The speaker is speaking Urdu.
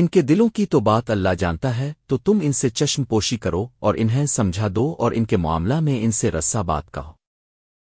ان کے دلوں کی تو بات اللہ جانتا ہے، تو تم ان سے چشم پوشی کرو اور انہیں سمجھا دو اور ان کے معاملہ میں ان سے رسا بات کہو۔